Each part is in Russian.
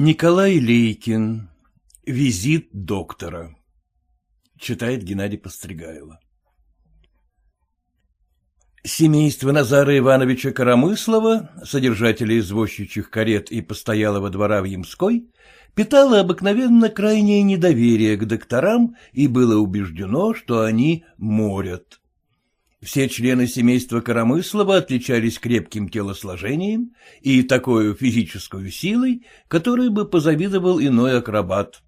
Николай Лейкин. Визит доктора. Читает Геннадий Постригайло. Семейство Назара Ивановича Коромыслова, содержателя извозчичьих карет и постоялого двора в Ямской, питало обыкновенно крайнее недоверие к докторам и было убеждено, что они морят. Все члены семейства Коромыслова отличались крепким телосложением и такой физической силой, которой бы позавидовал иной акробат.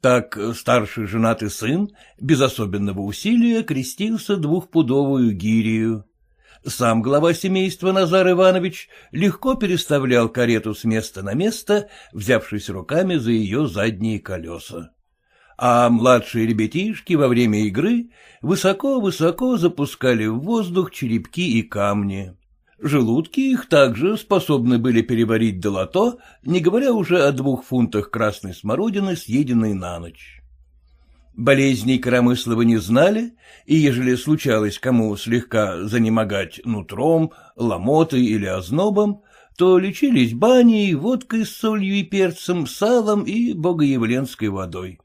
Так старший женатый сын без особенного усилия крестился двухпудовую гирию. Сам глава семейства Назар Иванович легко переставлял карету с места на место, взявшись руками за ее задние колеса а младшие ребятишки во время игры высоко-высоко запускали в воздух черепки и камни. Желудки их также способны были переварить долото, не говоря уже о двух фунтах красной смородины, съеденной на ночь. Болезней Коромыслова не знали, и ежели случалось кому слегка занемогать нутром, ломотой или ознобом, то лечились баней, водкой с солью и перцем, салом и богоявленской водой.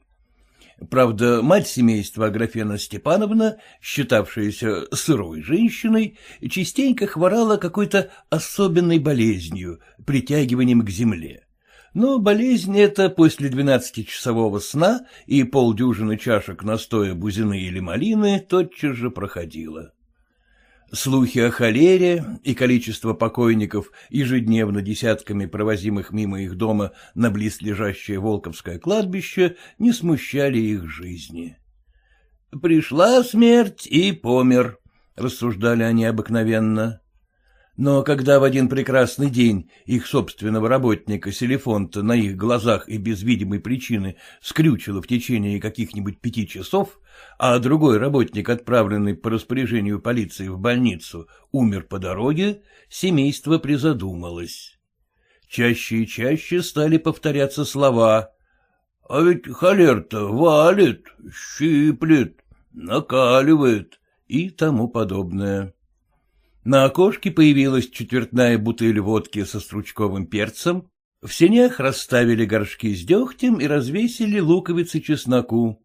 Правда, мать семейства Аграфена Степановна, считавшаяся сырой женщиной, частенько хворала какой-то особенной болезнью, притягиванием к земле. Но болезнь эта после двенадцатичасового сна и полдюжины чашек настоя бузины или малины тотчас же проходила. Слухи о холере и количество покойников, ежедневно десятками провозимых мимо их дома на близлежащее Волковское кладбище, не смущали их жизни. «Пришла смерть и помер», — рассуждали они обыкновенно. Но когда в один прекрасный день их собственного работника Селефонта на их глазах и без видимой причины скрючило в течение каких-нибудь пяти часов, а другой работник, отправленный по распоряжению полиции в больницу, умер по дороге, семейство призадумалось. Чаще и чаще стали повторяться слова «А ведь холер-то валит, щиплет, накаливает» и тому подобное. На окошке появилась четвертная бутыль водки со стручковым перцем, в сенях расставили горшки с дегтем и развесили луковицы чесноку.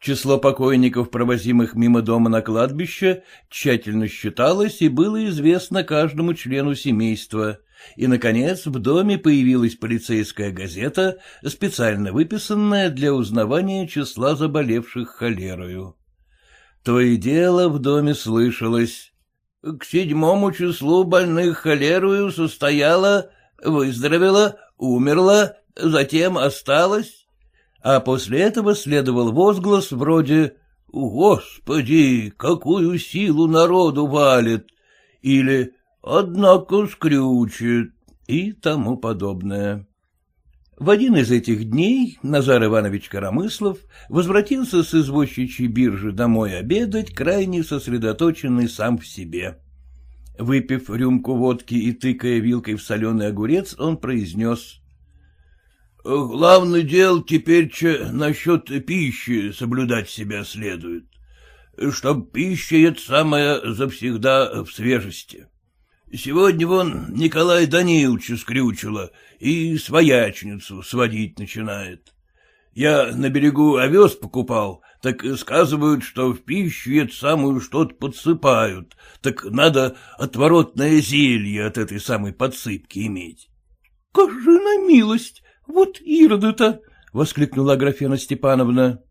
Число покойников, провозимых мимо дома на кладбище, тщательно считалось и было известно каждому члену семейства. И, наконец, в доме появилась полицейская газета, специально выписанная для узнавания числа заболевших холерою. То и дело в доме слышалось. К седьмому числу больных холерою состояла, выздоровела, умерла, затем осталась. А после этого следовал возглас вроде «Господи, какую силу народу валит!» или «Однако скрючит» и тому подобное. В один из этих дней Назар Иванович Коромыслов возвратился с извозчичьей биржи домой обедать, крайне сосредоточенный сам в себе. Выпив рюмку водки и тыкая вилкой в соленый огурец, он произнес. — Главное дело теперь че насчет пищи соблюдать себя следует, чтоб пища это самая завсегда в свежести. Сегодня вон Николай Даниловича скрючило и своячницу сводить начинает. Я на берегу овес покупал, так сказывают, что в пищу это самую что-то подсыпают, так надо отворотное зелье от этой самой подсыпки иметь. — Кажи на милость, вот ироды-то! — воскликнула Аграфена Степановна.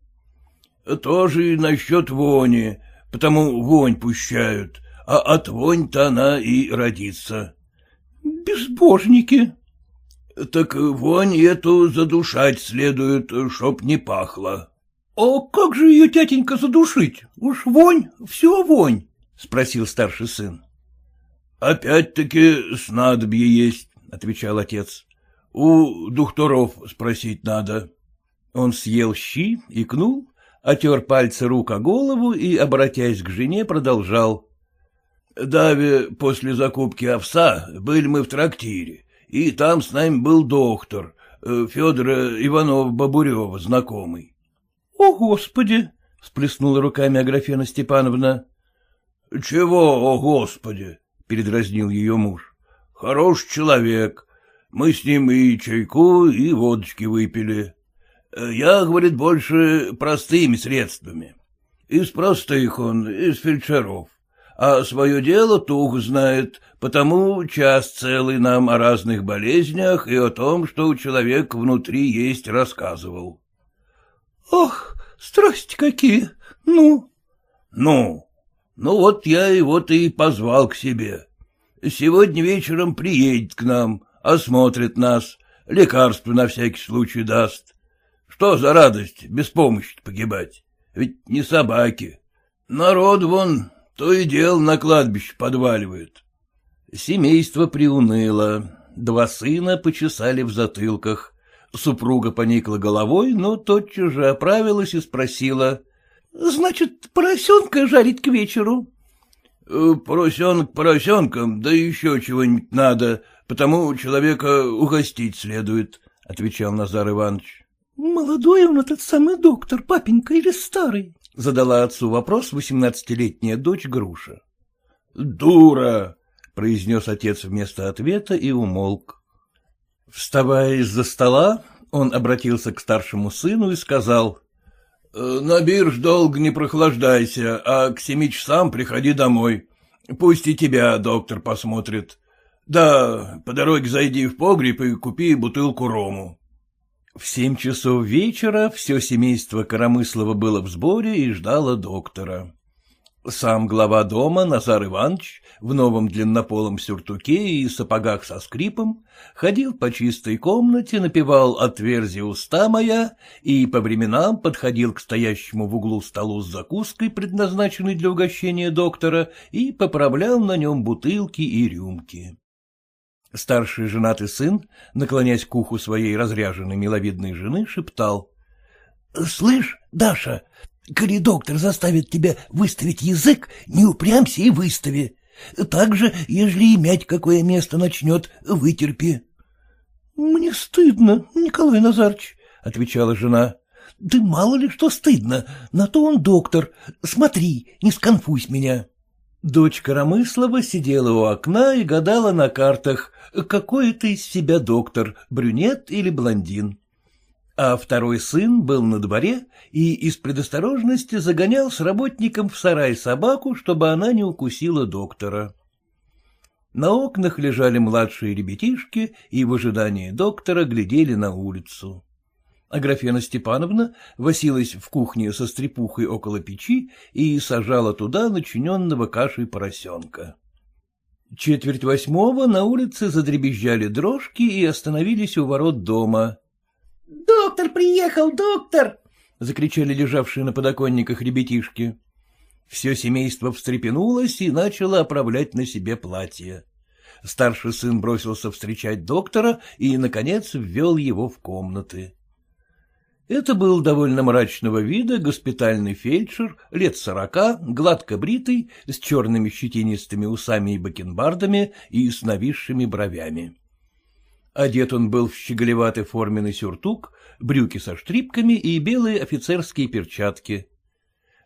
— Тоже и насчет вони, потому вонь пущают, а от вонь-то она и родится. — Безбожники! — Так вонь эту задушать следует, чтоб не пахло. — А как же ее, тятенька, задушить? Уж вонь, все вонь, — спросил старший сын. — Опять-таки снадобье есть, — отвечал отец. — У докторов спросить надо. Он съел щи, икнул, отер пальцы рук о голову и, обратясь к жене, продолжал. Даве после закупки овса были мы в трактире, и там с нами был доктор, э, Федора Иванова-Бабурева, знакомый. — О, Господи! — сплеснула руками Аграфена Степановна. — Чего, о, Господи! — передразнил ее муж. — Хороший человек. Мы с ним и чайку, и водочки выпили. Я, говорит, больше простыми средствами. Из простых он, из фельдшеров. А свое дело тух знает, потому час целый нам о разных болезнях и о том, что у человека внутри есть, рассказывал. — Ох, страсти какие! Ну? — Ну? Ну вот я его то и позвал к себе. Сегодня вечером приедет к нам, осмотрит нас, лекарство на всякий случай даст. Что за радость без помощи погибать? Ведь не собаки. Народ вон то и дело на кладбище подваливает. Семейство приуныло. Два сына почесали в затылках. Супруга поникла головой, но тотчас же оправилась и спросила. — Значит, поросенка жарить к вечеру? «Э, — Поросенок поросенком, да еще чего-нибудь надо, потому человека угостить следует, — отвечал Назар Иванович. Молодой он этот самый доктор, папенька, или старый? — задала отцу вопрос восемнадцатилетняя дочь Груша. — Дура! — произнес отец вместо ответа и умолк. Вставая из-за стола, он обратился к старшему сыну и сказал. «Э, — На бирж долго не прохлаждайся, а к семи часам приходи домой. Пусть и тебя доктор посмотрит. Да, по дороге зайди в погреб и купи бутылку рому. В семь часов вечера все семейство Коромыслова было в сборе и ждало доктора. Сам глава дома, Назар Иванович, в новом длиннополом сюртуке и сапогах со скрипом, ходил по чистой комнате, напевал «Отверзи уста моя» и по временам подходил к стоящему в углу столу с закуской, предназначенной для угощения доктора, и поправлял на нем бутылки и рюмки. Старший женатый сын, наклонясь к уху своей разряженной миловидной жены, шептал. — Слышь, Даша, коли доктор заставит тебя выставить язык, не упрямься и выстави. Так же, ежели имять какое место начнет, вытерпи. — Мне стыдно, Николай Назарыч, — отвечала жена. — Да мало ли что стыдно, на то он доктор. Смотри, не сконфузь меня. Дочь Коромыслова сидела у окна и гадала на картах, какой это из себя доктор, брюнет или блондин. А второй сын был на дворе и из предосторожности загонял с работником в сарай собаку, чтобы она не укусила доктора. На окнах лежали младшие ребятишки и в ожидании доктора глядели на улицу. Аграфена Степановна восилась в кухне со стрепухой около печи и сажала туда начиненного кашей поросенка. Четверть восьмого на улице задребезжали дрожки и остановились у ворот дома. — Доктор приехал, доктор! — закричали лежавшие на подоконниках ребятишки. Все семейство встрепенулось и начало оправлять на себе платье. Старший сын бросился встречать доктора и, наконец, ввел его в комнаты. Это был довольно мрачного вида госпитальный фельдшер, лет сорока, гладко бритый, с черными щетинистыми усами и бакенбардами и с нависшими бровями. Одет он был в щеголеватый форменный сюртук, брюки со штрипками и белые офицерские перчатки.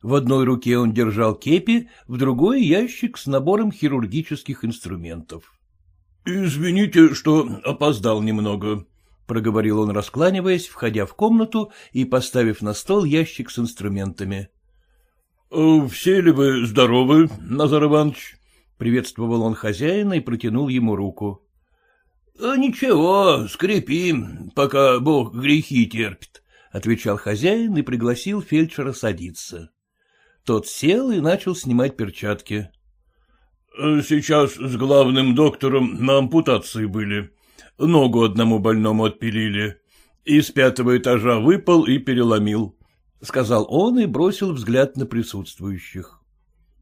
В одной руке он держал кепи, в другой — ящик с набором хирургических инструментов. — Извините, что опоздал немного, — проговорил он, раскланиваясь, входя в комнату и поставив на стол ящик с инструментами. «Э, — Все ли вы здоровы, Назар Иванович? — приветствовал он хозяина и протянул ему руку. «Э, — Ничего, скрипим, пока Бог грехи терпит, — отвечал хозяин и пригласил фельдшера садиться. Тот сел и начал снимать перчатки. «Э, — Сейчас с главным доктором на ампутации были, Ногу одному больному отпилили. Из пятого этажа выпал и переломил, — сказал он и бросил взгляд на присутствующих.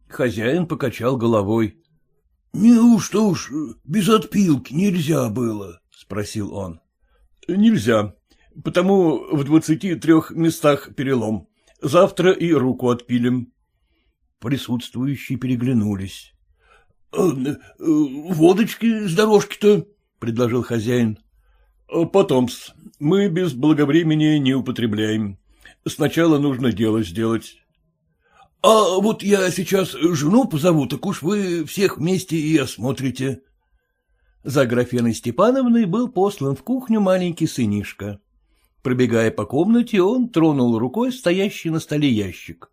Хозяин покачал головой. — Неужто уж без отпилки нельзя было? — спросил он. — Нельзя, потому в двадцати трех местах перелом. Завтра и руку отпилим. Присутствующие переглянулись. «Э, — Водочки с дорожки-то? — предложил хозяин. «Э, — Потом-с, мы без благовремени не употребляем. Сначала нужно дело сделать. — А вот я сейчас жену позову, так уж вы всех вместе и осмотрите. За Аграфеной Степановной был послан в кухню маленький сынишка. Пробегая по комнате, он тронул рукой стоящий на столе ящик.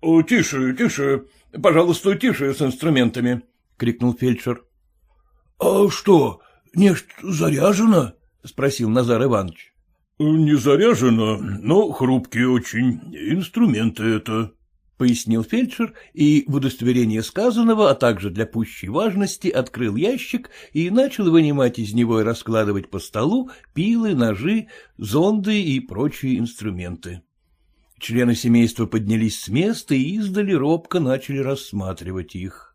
— Тише, тише, пожалуйста, тише с инструментами, — крикнул фельдшер. — А что, нечто заряжено? — спросил Назар Иванович. — Не заряжено, но хрупкие очень инструменты это, — пояснил фельдшер и в удостоверение сказанного, а также для пущей важности, открыл ящик и начал вынимать из него и раскладывать по столу пилы, ножи, зонды и прочие инструменты. Члены семейства поднялись с места и издали робко начали рассматривать их.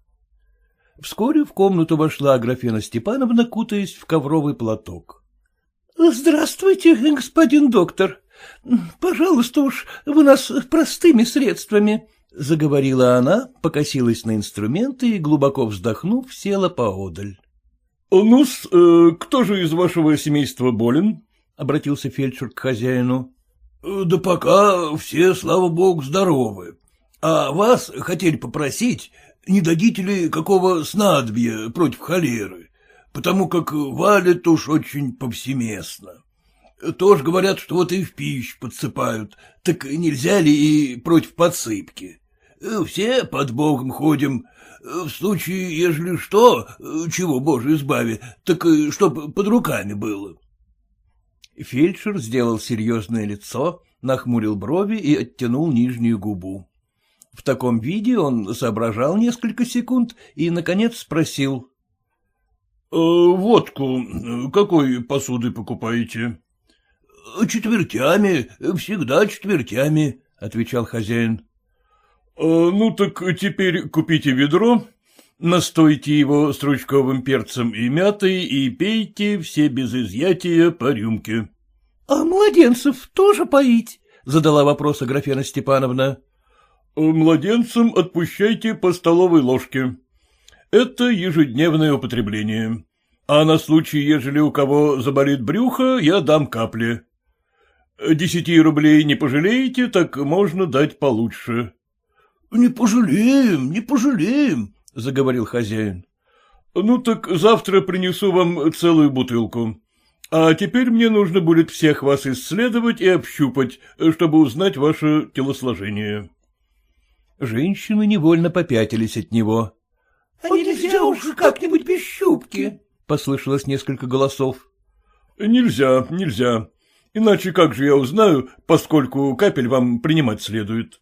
Вскоре в комнату вошла Аграфена Степановна, кутаясь в ковровый платок. — Здравствуйте, господин доктор. Пожалуйста уж, вы нас простыми средствами, — заговорила она, покосилась на инструменты и, глубоко вздохнув, села поодаль. — Ну-с, э, кто же из вашего семейства болен? — обратился фельдшер к хозяину. — Да пока все, слава богу, здоровы. А вас хотели попросить, не дадите ли какого снадобья против холеры, потому как валит уж очень повсеместно. Тоже говорят, что вот и в пищу подсыпают, так нельзя ли и против подсыпки? Все под Богом ходим. В случае, ежели что, чего, Боже, избави, так чтоб под руками было. Фельдшер сделал серьезное лицо, нахмурил брови и оттянул нижнюю губу. В таком виде он соображал несколько секунд и, наконец, спросил. «Э, — Водку какой посуды покупаете? — Четвертями, всегда четвертями, — отвечал хозяин. Э, ну так теперь купите ведро, настойте его стручковым перцем и мятой и пейте все без изъятия по рюмке. — А младенцев тоже поить? — задала вопрос Аграфена Степановна. Младенцам отпущайте по столовой ложке. Это ежедневное употребление. А на случай, ежели у кого заболит брюхо, я дам капли. Десяти рублей не пожалеете, так можно дать получше. — Не пожалеем, не пожалеем, — заговорил хозяин. — Ну так завтра принесу вам целую бутылку. А теперь мне нужно будет всех вас исследовать и общупать, чтобы узнать ваше телосложение. Женщины невольно попятились от него. — А нельзя уж как-нибудь без щупки? — послышалось несколько голосов. — Нельзя, нельзя. Иначе как же я узнаю, поскольку капель вам принимать следует?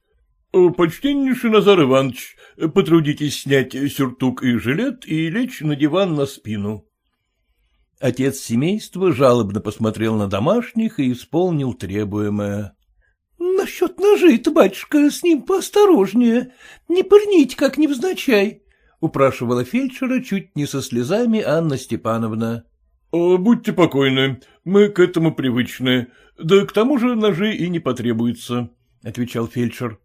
Почтеннейший Назар Иванович, потрудитесь снять сюртук и жилет и лечь на диван на спину. Отец семейства жалобно посмотрел на домашних и исполнил требуемое. — Насчет ножей-то, батюшка, с ним поосторожнее, не пырните как невзначай, — упрашивала фельдшера чуть не со слезами Анна Степановна. Э, — Будьте покойны, мы к этому привычны, да к тому же ножи и не потребуется, — отвечал фельдшер.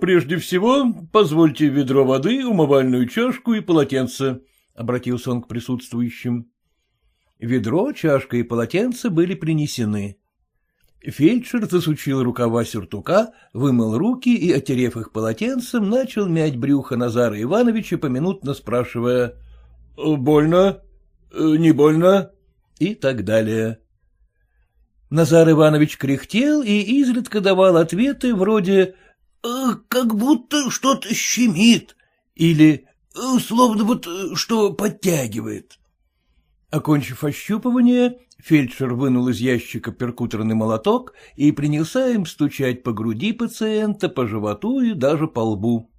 Прежде всего, позвольте ведро воды, умывальную чашку и полотенце, — обратился он к присутствующим. Ведро, чашка и полотенце были принесены. Фельдшер засучил рукава сюртука, вымыл руки и, отерев их полотенцем, начал мять брюхо Назара Ивановича, поминутно спрашивая «Больно? Не больно?» и так далее. Назар Иванович кряхтел и изредка давал ответы вроде Э, как будто что-то щемит, или э, словно вот э, что подтягивает. Окончив ощупывание, фельдшер вынул из ящика перкуторный молоток и принялся им стучать по груди пациента, по животу и даже по лбу.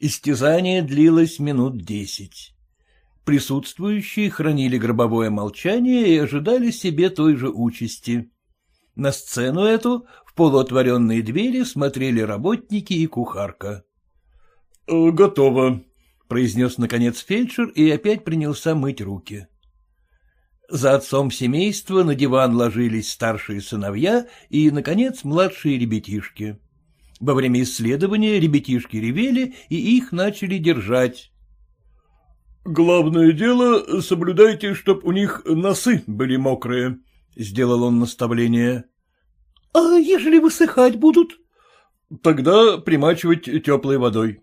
Истязание длилось минут десять. Присутствующие хранили гробовое молчание и ожидали себе той же участи. На сцену эту в полуотворенные двери смотрели работники и кухарка. «Э, — Готово, — произнес наконец фельдшер и опять принялся мыть руки. За отцом семейства на диван ложились старшие сыновья и, наконец, младшие ребятишки. Во время исследования ребятишки ревели, и их начали держать. — Главное дело, соблюдайте, чтоб у них носы были мокрые, — сделал он наставление. — А ежели высыхать будут? — Тогда примачивать теплой водой.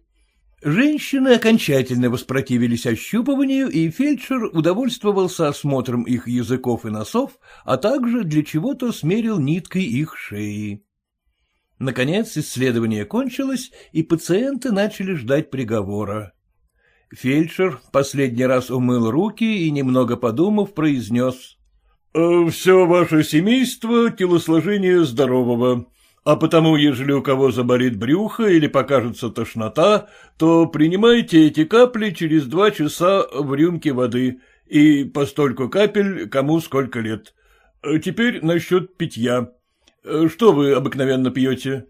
Женщины окончательно воспротивились ощупыванию, и фельдшер удовольствовался осмотром их языков и носов, а также для чего-то смерил ниткой их шеи. Наконец исследование кончилось, и пациенты начали ждать приговора. Фельдшер последний раз умыл руки и, немного подумав, произнес. «Э, — Все ваше семейство телосложение здорового, а потому, ежели у кого заболит брюхо или покажется тошнота, то принимайте эти капли через два часа в рюмке воды и постольку капель кому сколько лет. Э, теперь насчет питья. Э, что вы обыкновенно пьете?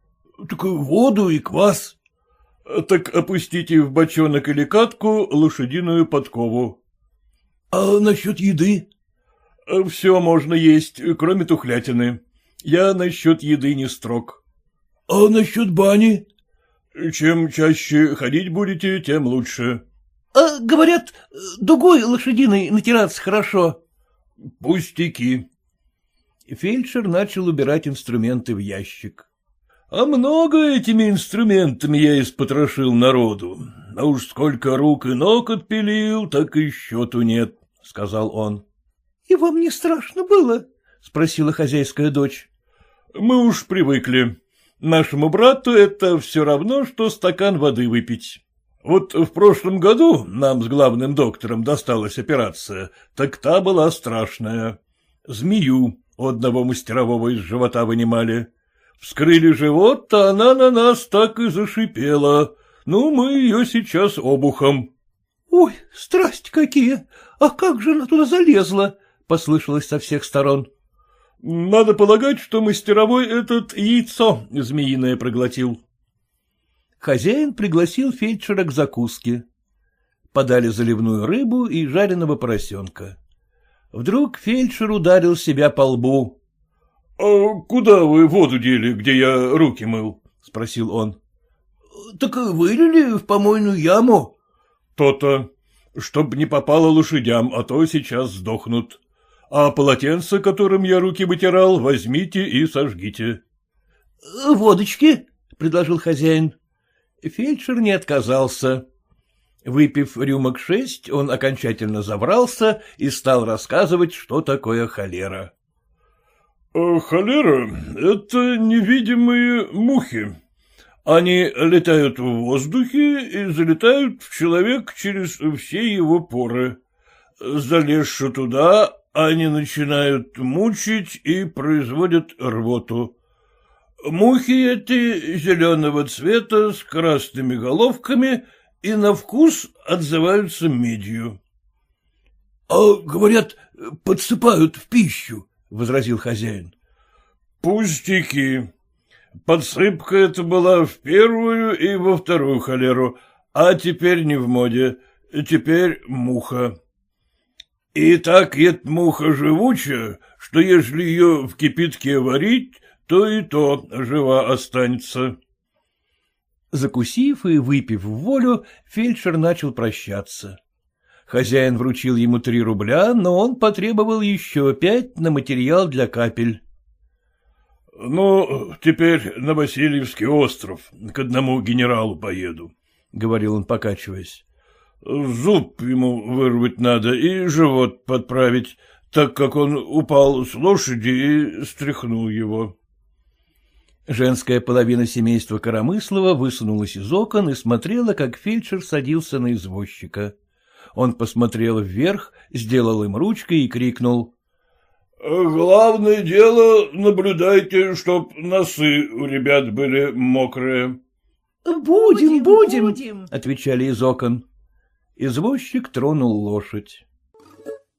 — Так воду и квас. — Так опустите в бочонок или катку лошадиную подкову. — А насчет еды? — Все можно есть, кроме тухлятины. Я насчет еды не строг. — А насчет бани? — Чем чаще ходить будете, тем лучше. — А, говорят, дугой лошадиной натираться хорошо. — Пустяки. Фельдшер начал убирать инструменты в ящик. — А много этими инструментами я испотрошил народу. А уж сколько рук и ног отпилил, так и счету нет, — сказал он. — И вам не страшно было? — спросила хозяйская дочь. Мы уж привыкли. Нашему брату это все равно, что стакан воды выпить. Вот в прошлом году нам с главным доктором досталась операция, так та была страшная. Змею одного мастерового из живота вынимали. Вскрыли живот, а она на нас так и зашипела. Ну, мы ее сейчас обухом. — Ой, страсть какие! А как же она туда залезла? — послышалось со всех сторон. Надо полагать, что мастеровой этот яйцо змеиное проглотил. Хозяин пригласил фельдшера к закуске. Подали заливную рыбу и жареного поросенка. Вдруг фельдшер ударил себя по лбу. — А куда вы воду дели, где я руки мыл? — спросил он. — Так вылили в помойную яму. То — То-то. Чтоб не попало лошадям, а то сейчас сдохнут а полотенце, которым я руки вытирал, возьмите и сожгите. — Водочки? — предложил хозяин. Фельдшер не отказался. Выпив рюмок шесть, он окончательно забрался и стал рассказывать, что такое холера. «Э, — Холера — это невидимые мухи. Они летают в воздухе и залетают в человек через все его поры. Залезши туда, они начинают мучить и производят рвоту. Мухи эти зеленого цвета с красными головками и на вкус отзываются медью. — А, говорят, подсыпают в пищу, — возразил хозяин. — Пустяки. Подсыпка эта была в первую и во вторую холеру, а теперь не в моде, теперь муха. И так эта муха живучая, что ежели ее в кипятке варить, то и то жива останется. Закусив и выпив в волю, фельдшер начал прощаться. Хозяин вручил ему три рубля, но он потребовал еще пять на материал для капель. — Ну, теперь на Васильевский остров к одному генералу поеду, — говорил он, покачиваясь. Зуб ему вырвать надо и живот подправить, так как он упал с лошади и стряхнул его. Женская половина семейства Коромыслова высунулась из окон и смотрела, как фельдшер садился на извозчика. Он посмотрел вверх, сделал им ручкой и крикнул. — Главное дело, наблюдайте, чтоб носы у ребят были мокрые. — Будем, будем, — отвечали из окон. Извозчик тронул лошадь.